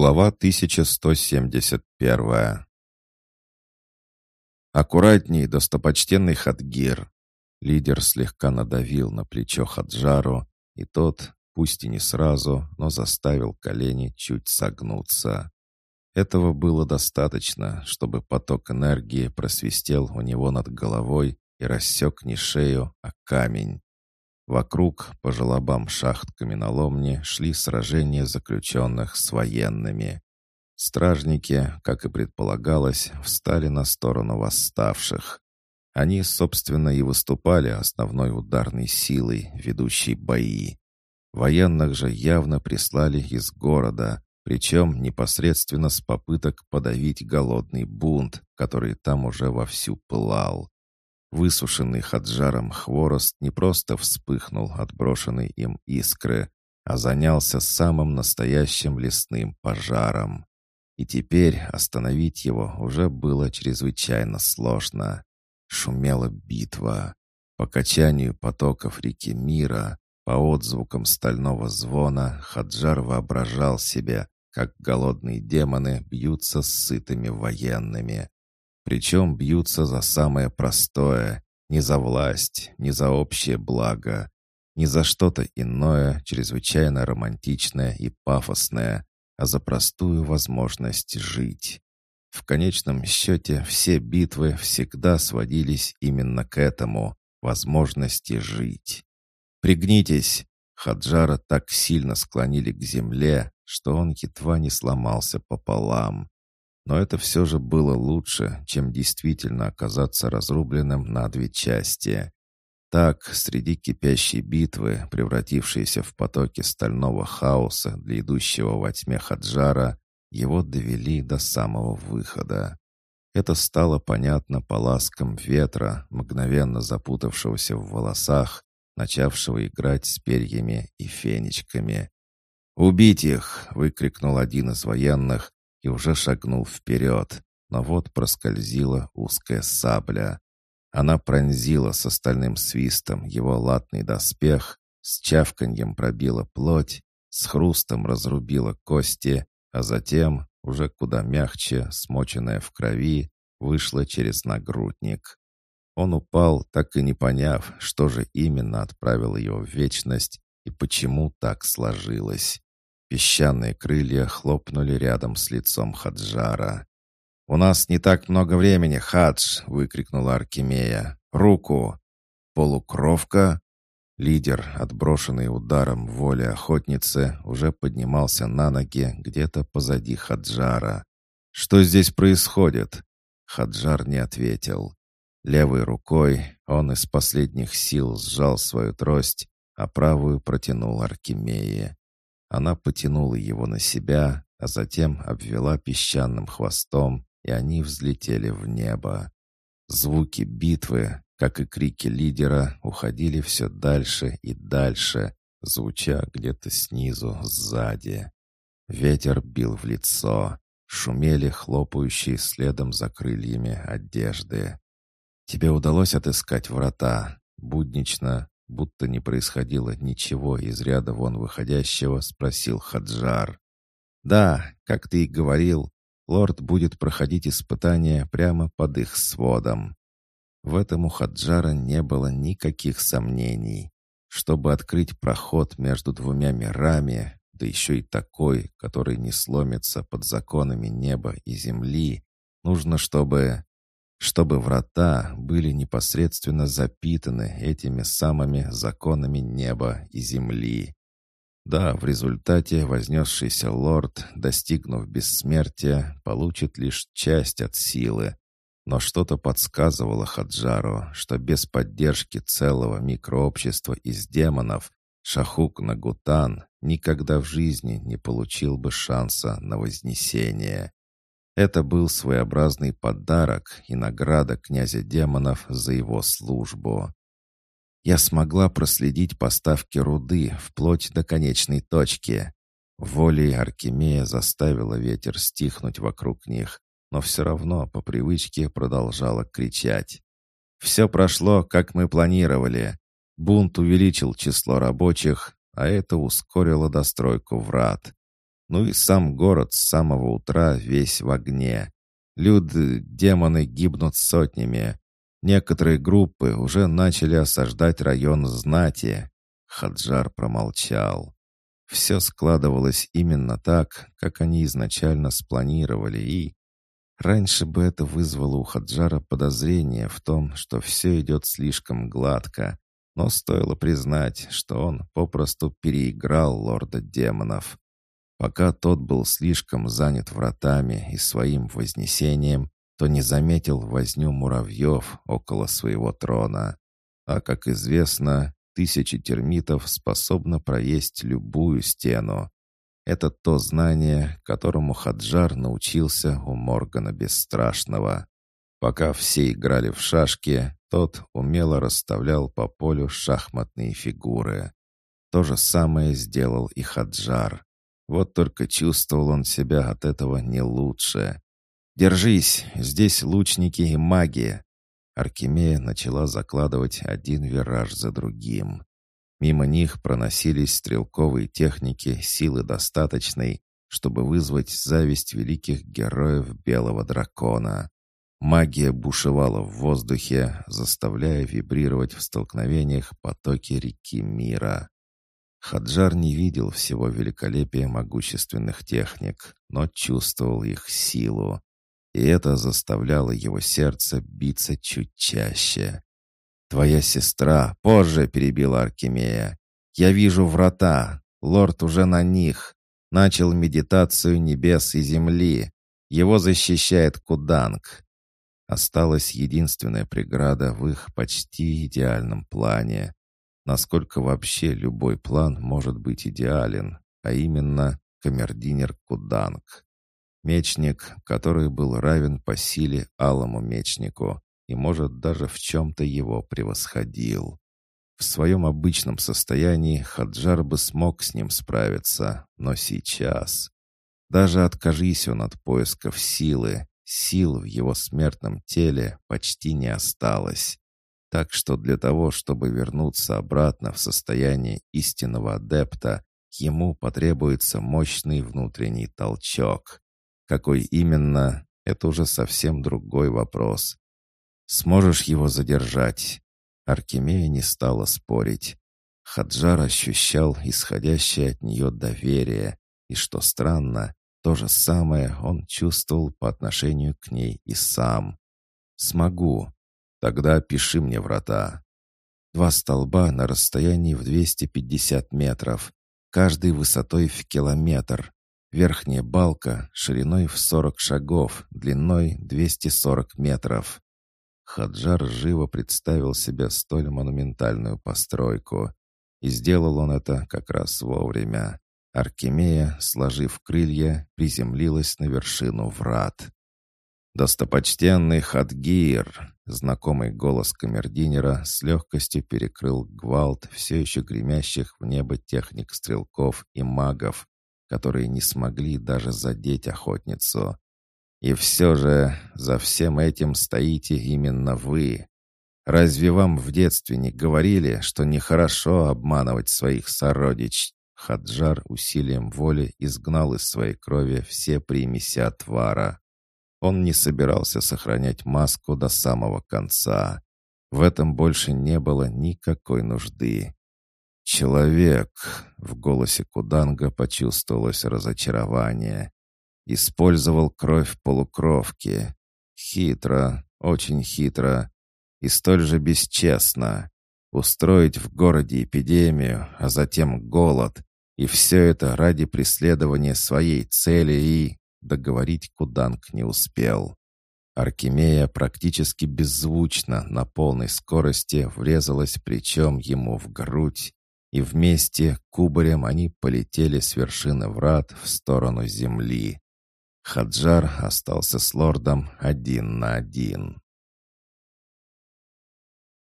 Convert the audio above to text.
Глава 1171 «Аккуратней, достопочтенный Хадгир!» Лидер слегка надавил на плечо Хаджару, и тот, пусть и не сразу, но заставил колени чуть согнуться. Этого было достаточно, чтобы поток энергии просвистел у него над головой и рассек не шею, а камень. Вокруг, по желобам шахт каменоломни, шли сражения заключенных с военными. Стражники, как и предполагалось, встали на сторону восставших. Они, собственно, и выступали основной ударной силой, ведущей бои. Военных же явно прислали из города, причем непосредственно с попыток подавить голодный бунт, который там уже вовсю пылал. Высушенный хаджаром хворост не просто вспыхнул от брошенной им искры, а занялся самым настоящим лесным пожаром. И теперь остановить его уже было чрезвычайно сложно. Шумела битва. По качанию потоков реки мира, по отзвукам стального звона, Хаджар воображал себе, как голодные демоны бьются с сытыми военными. Причем бьются за самое простое, не за власть, не за общее благо, не за что-то иное, чрезвычайно романтичное и пафосное, а за простую возможность жить. В конечном счете все битвы всегда сводились именно к этому — возможности жить. «Пригнитесь!» Хаджара так сильно склонили к земле, что он едва не сломался пополам. Но это все же было лучше, чем действительно оказаться разрубленным на две части. Так, среди кипящей битвы, превратившейся в потоки стального хаоса для идущего во тьме Хаджара, его довели до самого выхода. Это стало понятно по ласкам ветра, мгновенно запутавшегося в волосах, начавшего играть с перьями и фенечками. «Убить их!» — выкрикнул один из военных, и уже шагнул вперед, но вот проскользила узкая сабля. Она пронзила с остальным свистом его латный доспех, с чавканьем пробила плоть, с хрустом разрубила кости, а затем, уже куда мягче, смоченная в крови, вышла через нагрудник. Он упал, так и не поняв, что же именно отправило его в вечность и почему так сложилось. Песчаные крылья хлопнули рядом с лицом Хаджара. «У нас не так много времени, Хадж!» — выкрикнула Аркемия. «Руку!» «Полукровка?» Лидер, отброшенный ударом воли охотницы, уже поднимался на ноги где-то позади Хаджара. «Что здесь происходит?» Хаджар не ответил. Левой рукой он из последних сил сжал свою трость, а правую протянул Аркемии. Она потянула его на себя, а затем обвела песчаным хвостом, и они взлетели в небо. Звуки битвы, как и крики лидера, уходили все дальше и дальше, звуча где-то снизу, сзади. Ветер бил в лицо, шумели хлопающие следом за крыльями одежды. «Тебе удалось отыскать врата?» Буднично, будто не происходило ничего из ряда вон выходящего, спросил Хаджар. «Да, как ты и говорил, лорд будет проходить испытания прямо под их сводом». В этом у Хаджара не было никаких сомнений. Чтобы открыть проход между двумя мирами, да еще и такой, который не сломится под законами неба и земли, нужно, чтобы чтобы врата были непосредственно запитаны этими самыми законами неба и земли. Да, в результате вознесшийся лорд, достигнув бессмертия, получит лишь часть от силы, но что-то подсказывало Хаджару, что без поддержки целого микрообщества из демонов Шахук Нагутан никогда в жизни не получил бы шанса на вознесение. Это был своеобразный подарок и награда князя демонов за его службу. Я смогла проследить поставки руды вплоть до конечной точки. Волей Аркемия заставила ветер стихнуть вокруг них, но все равно по привычке продолжала кричать. «Все прошло, как мы планировали. Бунт увеличил число рабочих, а это ускорило достройку врат. Ну и сам город с самого утра весь в огне. Люди, демоны гибнут сотнями. Некоторые группы уже начали осаждать район знати. Хаджар промолчал. Все складывалось именно так, как они изначально спланировали, и... Раньше бы это вызвало у Хаджара подозрение в том, что все идет слишком гладко, но стоило признать, что он попросту переиграл лорда демонов. Пока тот был слишком занят вратами и своим вознесением, то не заметил возню муравьев около своего трона. А, как известно, тысячи термитов способны проесть любую стену. Это то знание, которому Хаджар научился у Моргана Бесстрашного. Пока все играли в шашки, тот умело расставлял по полю шахматные фигуры. То же самое сделал и Хаджар. Вот только чувствовал он себя от этого не лучше. «Держись! Здесь лучники и маги!» Аркемия начала закладывать один вираж за другим. Мимо них проносились стрелковые техники силы достаточной, чтобы вызвать зависть великих героев Белого Дракона. Магия бушевала в воздухе, заставляя вибрировать в столкновениях потоки реки мира. Хаджар не видел всего великолепия могущественных техник, но чувствовал их силу. И это заставляло его сердце биться чуть чаще. «Твоя сестра позже перебила Аркемия. Я вижу врата. Лорд уже на них. Начал медитацию небес и земли. Его защищает Куданг. Осталась единственная преграда в их почти идеальном плане. Насколько вообще любой план может быть идеален, а именно камердинер Куданг. Мечник, который был равен по силе алому мечнику и, может, даже в чем-то его превосходил. В своем обычном состоянии Хаджар бы смог с ним справиться, но сейчас... Даже откажись он от поисков силы, Сил в его смертном теле почти не осталось. Так что для того, чтобы вернуться обратно в состояние истинного адепта, ему потребуется мощный внутренний толчок. Какой именно, это уже совсем другой вопрос. Сможешь его задержать? Аркемия не стала спорить. Хаджар ощущал исходящее от нее доверие, и, что странно, то же самое он чувствовал по отношению к ней и сам. «Смогу. Тогда пиши мне врата». Два столба на расстоянии в 250 метров, каждый высотой в километр. Верхняя балка шириной в 40 шагов, длиной 240 метров. Хаджар живо представил себе столь монументальную постройку. И сделал он это как раз вовремя. Аркемия, сложив крылья, приземлилась на вершину врат. «Достопочтенный Хадгир!» Знакомый голос камердинера с легкостью перекрыл гвалт все еще гремящих в небо техник стрелков и магов, которые не смогли даже задеть охотницу. «И все же за всем этим стоите именно вы. Разве вам в детстве не говорили, что нехорошо обманывать своих сородич, Хаджар усилием воли изгнал из своей крови все примеси отвара. Он не собирался сохранять маску до самого конца. В этом больше не было никакой нужды. «Человек!» — в голосе Куданга почувствовалось разочарование. «Использовал кровь полукровки. Хитро, очень хитро и столь же бесчестно. Устроить в городе эпидемию, а затем голод, и все это ради преследования своей цели и... Договорить Куданг не успел. Аркемия практически беззвучно на полной скорости врезалась плечом ему в грудь, и вместе кубарем они полетели с вершины врат в сторону земли. Хаджар остался с лордом один на один.